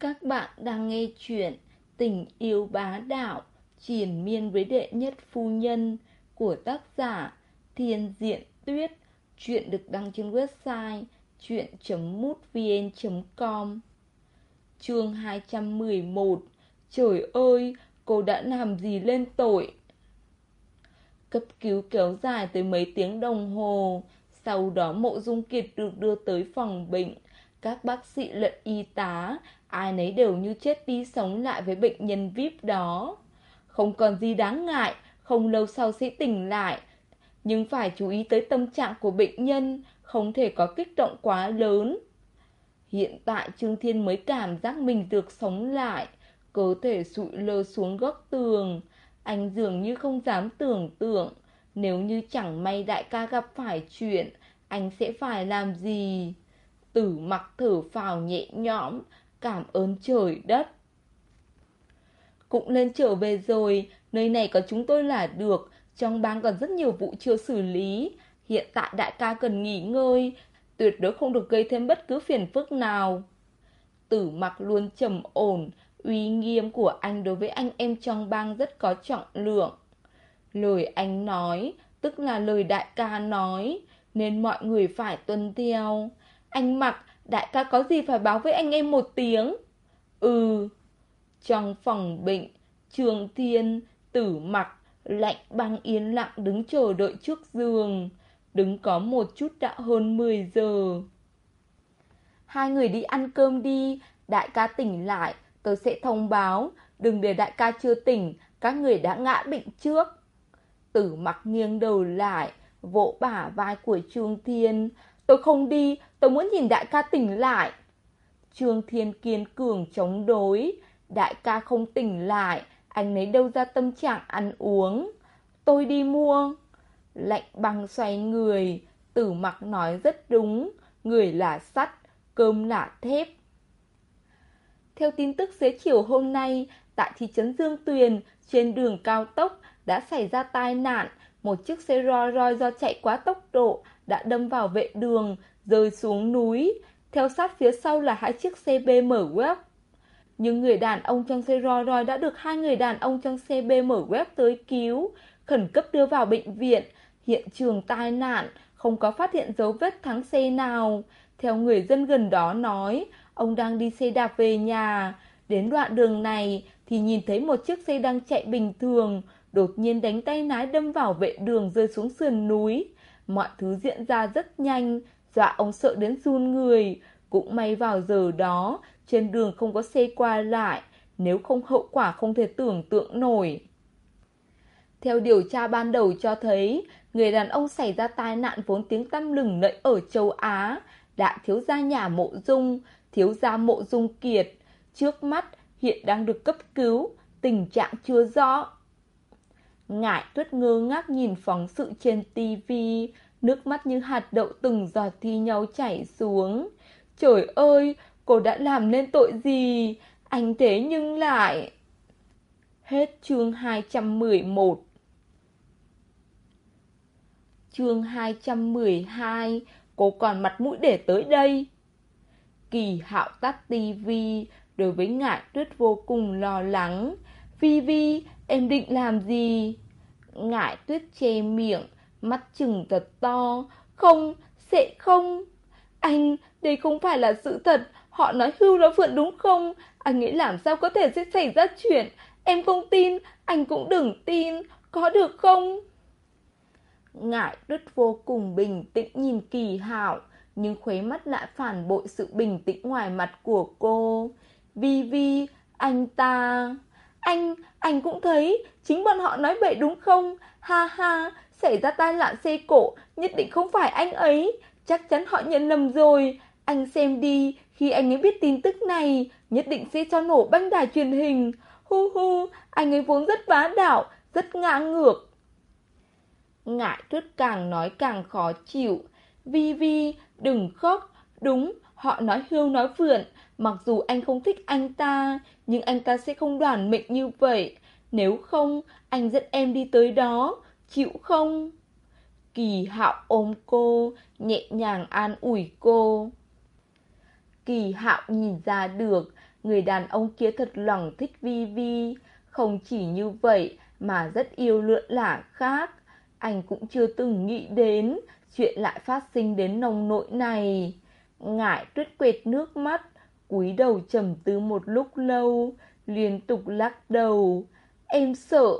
Các bạn đang nghe chuyện Tình yêu bá đạo Triển miên với đệ nhất phu nhân Của tác giả Thiên Diện Tuyết. Chuyện được đăng trên website chuyện.mútvn.com Chương 211 Trời ơi, cô đã làm gì lên tội? Cấp cứu kéo dài tới mấy tiếng đồng hồ. Sau đó mộ dung kiệt được đưa tới phòng bệnh. Các bác sĩ lẫn y tá, Ai nấy đều như chết đi sống lại với bệnh nhân VIP đó. Không còn gì đáng ngại, Không lâu sau sẽ tỉnh lại. Nhưng phải chú ý tới tâm trạng của bệnh nhân, Không thể có kích động quá lớn. Hiện tại Trương Thiên mới cảm giác mình được sống lại, Cơ thể sụi lơ xuống góc tường. Anh dường như không dám tưởng tượng, Nếu như chẳng may đại ca gặp phải chuyện, Anh sẽ phải làm gì? Tử mặc thở phào nhẹ nhõm, Cảm ơn trời đất. Cũng lên trở về rồi, Nơi này có chúng tôi là được, Trong bang còn rất nhiều vụ chưa xử lý. Hiện tại đại ca cần nghỉ ngơi, Tuyệt đối không được gây thêm bất cứ phiền phức nào. Tử mặc luôn trầm ổn, Uy nghiêm của anh đối với anh em trong bang rất có trọng lượng. Lời anh nói, Tức là lời đại ca nói, Nên mọi người phải tuân theo. Anh mặc, Đại ca có gì phải báo với anh em một tiếng? Ừ. Trong phòng bệnh, Trường Thiên, Tử mặc, Lạnh băng yên lặng đứng chờ đợi trước giường. Đứng có một chút đã hơn 10 giờ. Hai người đi ăn cơm đi. Đại ca tỉnh lại Tôi sẽ thông báo. Đừng để đại ca chưa tỉnh, Các người đã ngã bệnh trước. Tử mặc nghiêng đầu lại, Vỗ bả vai của Trương Thiên. Tôi không đi, Tôi muốn nhìn đại ca tỉnh lại. Trương Thiên kiên cường chống đối. Đại ca không tỉnh lại, Anh lấy đâu ra tâm trạng ăn uống. Tôi đi mua. Lạnh băng xoay người, Tử mặc nói rất đúng. Người là sắt, Cơm là thép. Theo tin tức xế chiều hôm nay, Tại thị trấn Dương Tuyền, Trên đường cao tốc Đã xảy ra tai nạn. Một chiếc xe Rolls Royce do chạy quá tốc độ đã đâm vào vệ đường, Rơi xuống núi. Theo sát phía sau là hai chiếc xe BMW Nhưng người đàn ông trong xe Rolls Royce Đã được hai người đàn ông trong xe BMW tới cứu, Khẩn cấp đưa vào bệnh viện. Hiện trường tai nạn, Không có phát hiện dấu vết thắng xe nào. Theo người dân gần đó nói, Ông đang đi xe đạp về nhà. Đến đoạn đường này Thì nhìn thấy một chiếc xe đang chạy bình thường. Đột nhiên đánh tay lái đâm vào vệ đường Rơi xuống sườn núi. Mọi thứ diễn ra rất nhanh. Dọa ông sợ đến run người. Cũng may vào giờ đó, Trên đường không có xe qua lại. Nếu không, hậu quả không thể tưởng tượng nổi. Theo điều tra ban đầu cho thấy, Người đàn ông xảy ra tai nạn vốn tiếng tăm lừng lẫy ở châu Á. Đã thiếu gia nhà mộ dung, Thiếu gia mộ dung kiệt. Trước mắt, hiện đang được cấp cứu. Tình trạng chưa rõ. Ngại tuyết ngơ ngác nhìn phóng sự trên tivi Nước mắt như hạt đậu từng giọt thi nhau chảy xuống. Trời ơi, cô đã làm nên tội gì? Anh thế nhưng lại Hết chương 211 Chương 212 Cô còn mặt mũi để tới đây. Kỳ hạo tắt tivi Đối với ngại tuyết vô cùng lo lắng. Vi Vi, em định làm gì? Ngải tuyết che miệng Mắt chừng thật to. Không, sẽ không. Anh, đây không phải là sự thật. Họ nói hưu nó vượn đúng không? Anh nghĩ làm sao có thể sẽ xảy ra chuyện? Em không tin, anh cũng đừng tin. Có được không? Ngải đứt vô cùng bình tĩnh nhìn kỳ hảo, Nhưng khuấy mắt lại phản bội sự bình tĩnh ngoài mặt của cô. Vi Vi, anh ta anh, anh cũng thấy Chính bọn họ nói vậy đúng không Ha ha, xảy ra tai nạn xe cộ Nhất định không phải anh ấy Chắc chắn họ nhận lầm rồi Anh xem đi, khi anh ấy biết tin tức này Nhất định sẽ cho nổ băng đài truyền hình Hu hu, anh ấy vốn rất bá đạo Rất ngã ngược Ngại tuyết càng nói càng khó chịu. Vi Vi, đừng khóc. Đúng, họ nói hưu nói vượn. Mặc dù anh không thích anh ta, nhưng anh ta sẽ không đoàn mệnh như vậy. Nếu không, anh dẫn em đi tới đó. Chịu không? Kỳ hạo ôm cô, nhẹ nhàng an ủi cô. Kỳ hạo nhìn ra được, người đàn ông kia thật lòng thích Vi Vi, không chỉ như vậy mà rất yêu lượn lả khác. Anh cũng chưa từng nghĩ đến chuyện lại phát sinh đến nông nỗi này. Ngải tuyết quệt nước mắt, cúi đầu trầm tư một lúc lâu, liên tục lắc đầu. Em sợ.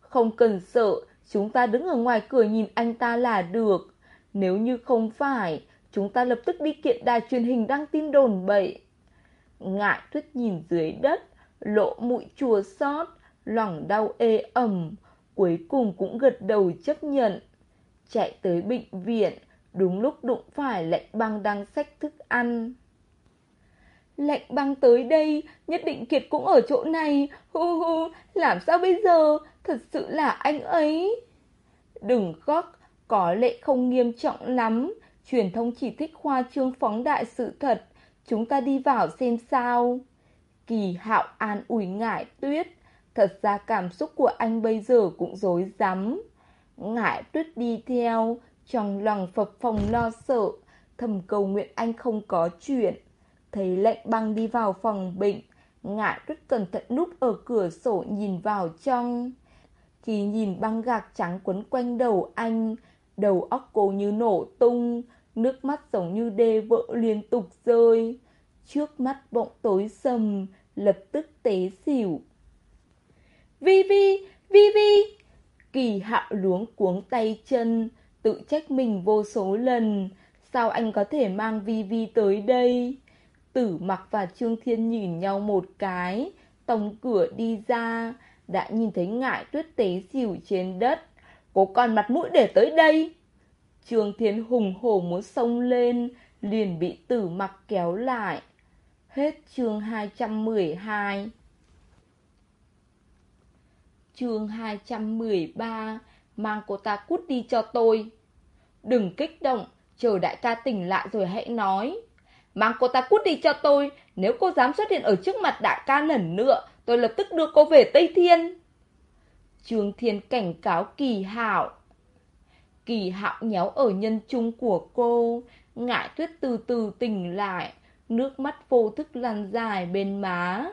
Không cần sợ, chúng ta đứng ở ngoài cửa nhìn anh ta là được. Nếu như không phải, chúng ta lập tức đi kiện đài truyền hình đăng tin đồn bậy. Ngại tuyết nhìn dưới đất, lộ mũi chua xót, lòng đau ê ẩm, cuối cùng cũng gật đầu chấp nhận. Chạy tới bệnh viện, đúng lúc đụng phải lệnh băng đang xách thức ăn. Lệnh băng tới đây, nhất định Kiệt cũng ở chỗ này, hu hu, làm sao bây giờ, thật sự là anh ấy. Đừng khóc, có lẽ không nghiêm trọng lắm, truyền thông chỉ thích khoa trương phóng đại sự thật, chúng ta đi vào xem sao. Kỳ hạo an ủi ngại tuyết, thật ra cảm xúc của anh bây giờ cũng rối rắm. Ngại tuyết đi theo, trong lòng phập phòng lo sợ, thầm cầu nguyện anh không có chuyện. Thấy lệnh băng đi vào phòng bệnh, ngại rất cẩn thận núp ở cửa sổ nhìn vào trong. Khi nhìn băng gạc trắng quấn quanh đầu anh, đầu óc cô như nổ tung, nước mắt giống như đê vỡ liên tục rơi. Trước mắt bỗng tối sầm, lập tức tế xỉu. Vi Vi, Vi Vi! Kỳ hạo luống cuống tay chân, tự trách mình vô số lần. Sao anh có thể mang Vi Vi tới đây? Tử mặc và Trương Thiên nhìn nhau một cái, tổng cửa đi ra, đã nhìn thấy ngại tuyết tế xỉu trên đất. Cô còn mặt mũi để tới đây. Trương Thiên hùng hổ muốn xông lên, liền bị tử mặc kéo lại. Hết chương 212 Chương 213 Mang cô ta cút đi cho tôi Đừng kích động Chờ đại ca tỉnh lại rồi hãy nói Mang cô ta cút đi cho tôi. Nếu cô dám xuất hiện ở trước mặt đại ca lần nữa, Tôi lập tức đưa cô về Tây Thiên. Trương Thiên cảnh cáo kỳ Hạo. Kỳ hạo nhéo ở nhân trung của cô, Ngại tuyết từ từ tỉnh lại, Nước mắt vô thức lăn dài bên má.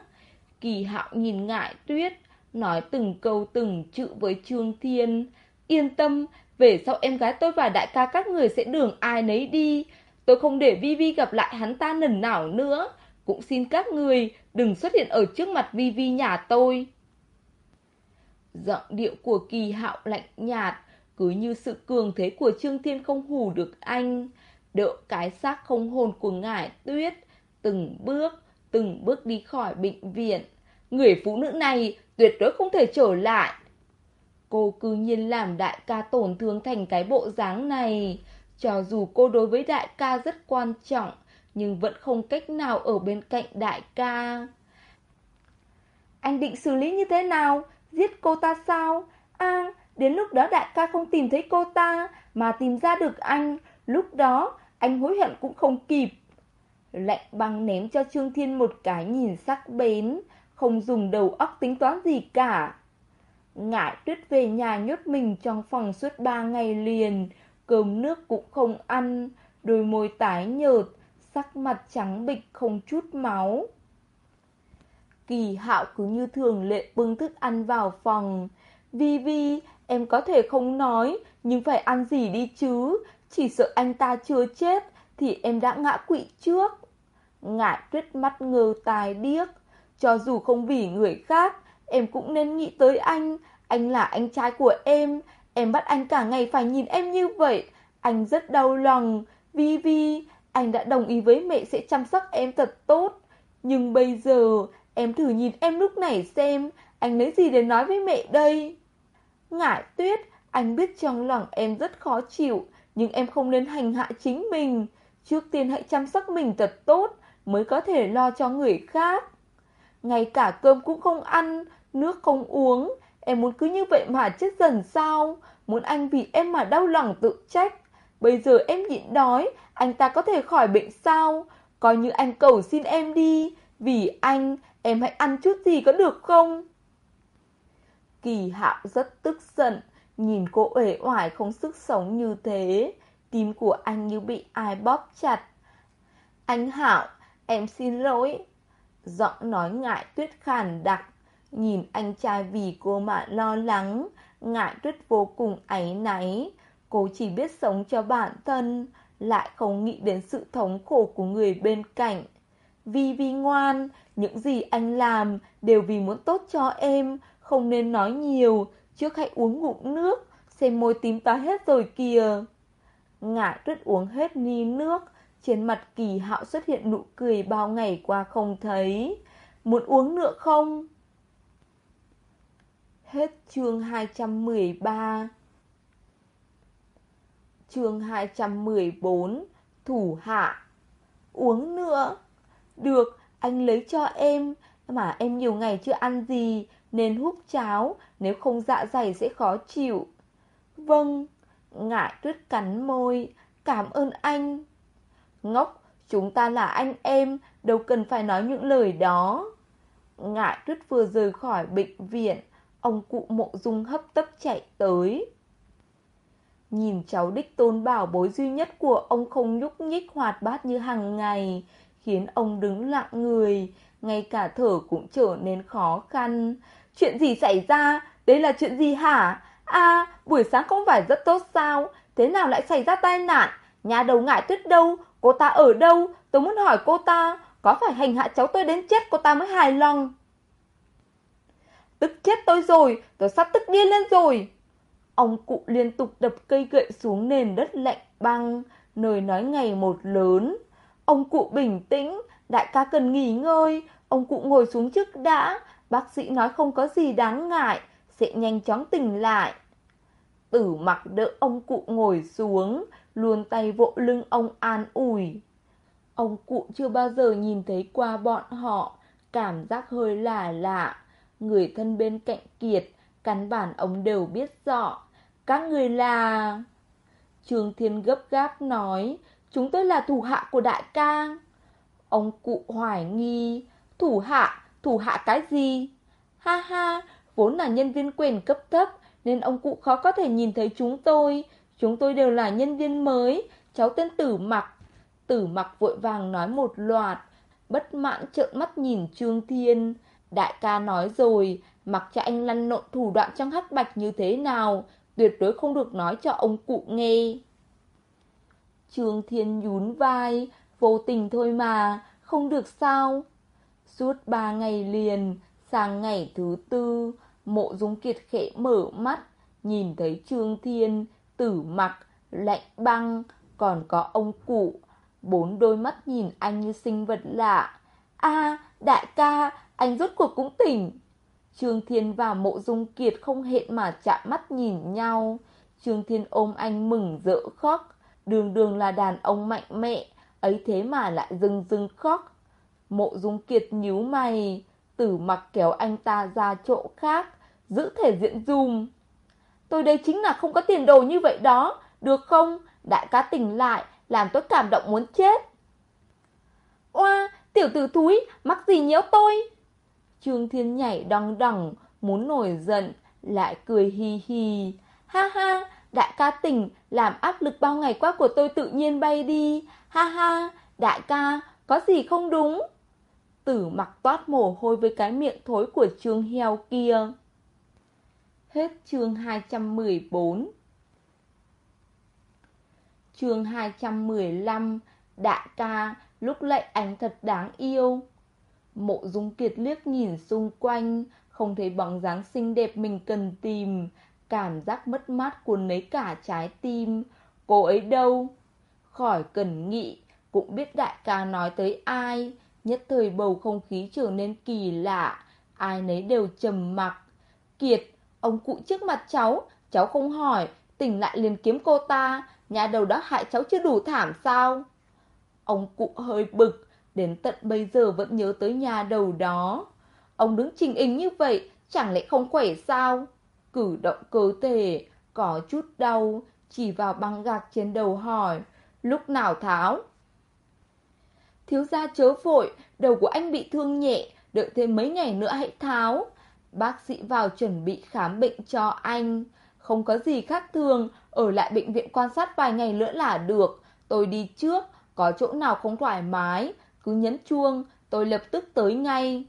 Kỳ hạo nhìn ngại tuyết, Nói từng câu từng chữ với Trương Thiên. Yên tâm, Về sau em gái tôi và đại ca các người sẽ đường ai nấy đi. Tôi không để Vi Vi gặp lại hắn ta lần nào nữa. Cũng xin các người đừng xuất hiện ở trước mặt Vi Vi nhà tôi. Giọng điệu của kỳ hạo lạnh nhạt Cứ như sự cường thế của Trương Thiên không hù được anh. Đỡ cái xác không hồn của ngải tuyết Từng bước, từng bước đi khỏi bệnh viện. Người phụ nữ này tuyệt đối không thể trở lại. Cô cứ nhiên làm đại ca tổn thương thành cái bộ dáng này cho dù cô đối với đại ca rất quan trọng, nhưng vẫn không cách nào ở bên cạnh đại ca. Anh định xử lý như thế nào? Giết cô ta sao? À, đến lúc đó đại ca không tìm thấy cô ta, mà tìm ra được anh, lúc đó anh hối hận cũng không kịp. Lạnh băng ném cho Trương Thiên một cái nhìn sắc bén, không dùng đầu óc tính toán gì cả. Ngải tuyết về nhà nhốt mình trong phòng suốt ba ngày liền, cơm nước cũng không ăn, đôi môi tái nhợt, sắc mặt trắng bịch không chút máu. Kỳ hạo cứ như thường lệ bưng thức ăn vào phòng. Vi Vi, em có thể không nói, nhưng phải ăn gì đi chứ, chỉ sợ anh ta chưa chết, thì em đã ngã quỵ trước. Ngại tuyết mắt ngơ tài điếc, cho dù không vì người khác, em cũng nên nghĩ tới anh, anh là anh trai của em, Em bắt anh cả ngày phải nhìn em như vậy. Anh rất đau lòng. Vi Vi, anh đã đồng ý với mẹ sẽ chăm sóc em thật tốt. Nhưng bây giờ, em thử nhìn em lúc này xem, anh lấy gì để nói với mẹ đây? Ngải tuyết, anh biết trong lòng em rất khó chịu, nhưng em không nên hành hạ chính mình. Trước tiên hãy chăm sóc mình thật tốt, mới có thể lo cho người khác. Ngay cả cơm cũng không ăn, nước không uống, Em muốn cứ như vậy mà chết dần sao? Muốn anh vì em mà đau lòng tự trách. Bây giờ em nhịn đói, anh ta có thể khỏi bệnh sao? Coi như anh cầu xin em đi. Vì anh, em hãy ăn chút gì có được không? Kỳ hạo rất tức giận, nhìn cô uể oải không sức sống như thế. Tim của anh như bị ai bóp chặt. Anh Hạo, em xin lỗi. Giọng nói ngại tuyết khàn đặc, nhìn anh trai vì cô mà lo lắng, ngại tuyết vô cùng áy náy. Cô chỉ biết sống cho bản thân, lại không nghĩ đến sự thống khổ của người bên cạnh. Vi Vi ngoan, những gì anh làm đều vì muốn tốt cho em, không nên nói nhiều, trước hãy uống ngụm nước, xem môi tím tái hết rồi kìa. ngại tuyết uống hết ni nước, trên mặt kỳ hạo xuất hiện nụ cười bao ngày qua không thấy. Muốn uống nữa không? Hết chương 213 Chương 214 Thủ hạ. Uống nữa. Được, anh lấy cho em. Mà em nhiều ngày chưa ăn gì Nên húp cháo. Nếu không dạ dày sẽ khó chịu. Vâng Ngại tuyết cắn môi. Cảm ơn anh. Ngốc, chúng ta là anh em Đâu cần phải nói những lời đó. Ngại tuyết vừa rời khỏi bệnh viện Ông cụ mộ dung hấp tấp chạy tới Nhìn cháu đích tôn bảo bối duy nhất của ông không nhúc nhích hoạt bát như hàng ngày Khiến ông đứng lặng người Ngay cả thở cũng trở nên khó khăn Chuyện gì xảy ra? đấy là chuyện gì hả? À, buổi sáng không phải rất tốt sao? Thế nào lại xảy ra tai nạn? Nhà đầu ngại tuyết đâu? Cô ta ở đâu? Tôi muốn hỏi cô ta Có phải hành hạ cháu tôi đến chết cô ta mới hài lòng? Tức chết tôi rồi, tôi sắp tức điên lên rồi. Ông cụ liên tục đập cây gậy xuống nền đất lạnh băng, nơi nói ngày một lớn. Ông cụ bình tĩnh, đại ca cần nghỉ ngơi, ông cụ ngồi xuống trước đã, bác sĩ nói không có gì đáng ngại, sẽ nhanh chóng tỉnh lại. Tử mặc đỡ ông cụ ngồi xuống, luồn tay vỗ lưng ông an ủi. Ông cụ chưa bao giờ nhìn thấy qua bọn họ, cảm giác hơi lạ lạ. Người thân bên cạnh Kiệt, căn bản ông đều biết rõ. Các người là... Trương Thiên gấp gáp nói, chúng tôi là thủ hạ của đại ca. Ông cụ hoài nghi, thủ hạ, thủ hạ cái gì? Ha ha, vốn là nhân viên quyền cấp thấp, nên ông cụ khó có thể nhìn thấy chúng tôi. Chúng tôi đều là nhân viên mới, cháu tên Tử Mặc. Tử Mặc vội vàng nói một loạt, bất mãn trợn mắt nhìn Trương Thiên. Đại ca nói rồi, mặc cho anh lăn lộn thủ đoạn trong hắc bạch như thế nào, tuyệt đối không được nói cho ông cụ nghe. Trương Thiên nhún vai, vô tình thôi mà, không được sao. Suốt ba ngày liền, sang ngày thứ tư, mộ dung kiệt khẽ mở mắt, nhìn thấy Trương Thiên, tử mặc, lạnh băng, còn có ông cụ. Bốn đôi mắt nhìn anh như sinh vật lạ. a đại ca, anh rốt cuộc cũng tỉnh. Trương Thiên và Mộ Dung Kiệt không hẹn mà chạm mắt nhìn nhau. Trương Thiên ôm anh mừng rỡ khóc, đường đường là đàn ông mạnh mẽ, ấy thế mà lại dưng dưng khóc. Mộ Dung Kiệt nhíu mày, tử mặc kéo anh ta ra chỗ khác, giữ thể diện dùm. Tôi đây chính là không có tiền đồ như vậy đó, được không? Đại ca tỉnh lại, làm tôi cảm động muốn chết. Oa, tiểu tử thúi, mắc gì nhiễu tôi? Trương Thiên nhảy đong đẳng, muốn nổi giận, lại cười hi hi. Ha ha, đại ca tỉnh, làm áp lực bao ngày qua của tôi tự nhiên bay đi. Ha ha, đại ca, có gì không đúng? Tử mặc toát mồ hôi với cái miệng thối của Trương Heo kia. Hết chương 214 Chương 215 Đại ca, lúc lại anh thật đáng yêu. Mộ Dung Kiệt liếc nhìn xung quanh, không thấy bóng dáng xinh đẹp mình cần tìm, cảm giác mất mát cuốn lấy cả trái tim. Cô ấy đâu? Khỏi cần nghĩ, cũng biết đại ca nói tới ai. Nhất thời bầu không khí trở nên kỳ lạ, ai nấy đều trầm mặc. Kiệt, ông cụ trước mặt cháu, cháu không hỏi, tỉnh lại liền kiếm cô ta, nhà đầu đó hại cháu chưa đủ thảm sao? Ông cụ hơi bực, Đến tận bây giờ vẫn nhớ tới nhà đầu đó. Ông đứng trình hình như vậy Chẳng lẽ không khỏe sao? Cử động cơ thể Có chút đau Chỉ vào băng gạc trên đầu hỏi Lúc nào tháo Thiếu gia chớ vội Đầu của anh bị thương nhẹ Đợi thêm mấy ngày nữa hãy tháo. Bác sĩ vào chuẩn bị khám bệnh cho anh. Không có gì khác thường Ở lại bệnh viện quan sát vài ngày nữa là được. Tôi đi trước có chỗ nào không thoải mái cứ nhấn chuông, tôi lập tức tới ngay.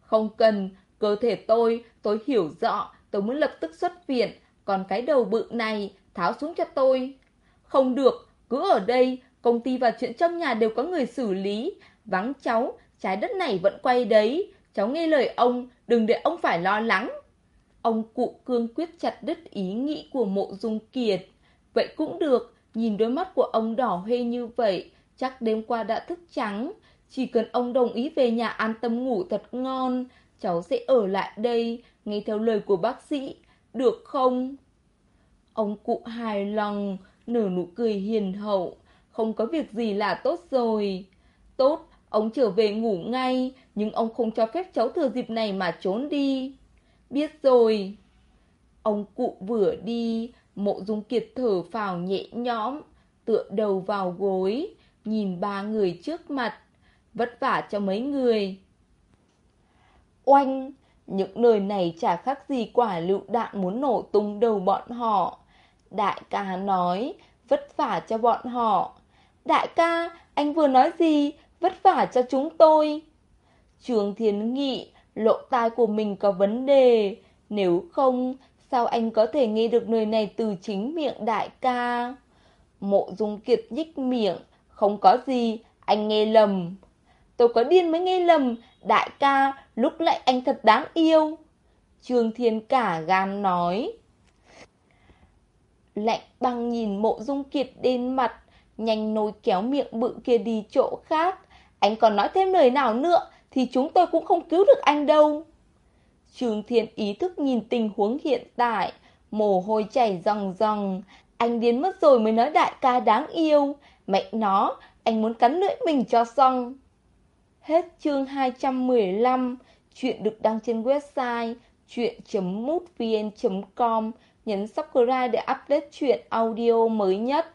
Không cần, cơ thể tôi, tôi hiểu rõ, tôi muốn lập tức xuất viện, còn cái đầu bự này, tháo xuống cho tôi. Không được, cứ ở đây, công ty và chuyện trong nhà đều có người xử lý, vắng cháu, trái đất này vẫn quay đấy, cháu nghe lời ông, đừng để ông phải lo lắng. Ông cụ cương quyết chặt đứt ý nghĩ của mộ dung kiệt. Vậy cũng được, nhìn đôi mắt của ông đỏ hoe như vậy, chắc đêm qua đã thức trắng. Chỉ cần ông đồng ý về nhà an tâm ngủ thật ngon, cháu sẽ ở lại đây, nghe theo lời của bác sĩ, được không? Ông cụ hài lòng, nở nụ cười hiền hậu, không có việc gì là tốt rồi. Tốt, ông trở về ngủ ngay, nhưng ông không cho phép cháu thừa dịp này mà trốn đi. Biết rồi. Ông cụ vừa đi, mộ dung kiệt thở phào nhẹ nhõm, tựa đầu vào gối, nhìn ba người trước mặt, vất vả cho mấy người. Oanh, những lời này chả khác gì quả lựu đạn muốn nổ tung đầu bọn họ. Đại ca nói, vất vả cho bọn họ. Đại ca, anh vừa nói gì? Vất vả cho chúng tôi. Trường Thiên Nghị, lộ tai của mình có vấn đề. Nếu không, sao anh có thể nghe được lời này từ chính miệng đại ca? Mộ Dung Kiệt nhích miệng, không có gì, anh nghe lầm. Tôi có điên mới nghe lầm, đại ca, lúc lại anh thật đáng yêu. Trương Thiên cả gan nói. Lạnh băng nhìn mộ dung kiệt đến mặt, nhanh nối kéo miệng bự kia đi chỗ khác. Anh còn nói thêm lời nào nữa thì chúng tôi cũng không cứu được anh đâu. Trương Thiên ý thức nhìn tình huống hiện tại, mồ hôi chảy ròng ròng. Anh điên mất rồi mới nói đại ca đáng yêu. Mẹ nó, anh muốn cắn lưỡi mình cho xong. Hết chương 215, chuyện được đăng trên website chuyện.mútvn.com. Nhấn subscribe để update chuyện audio mới nhất.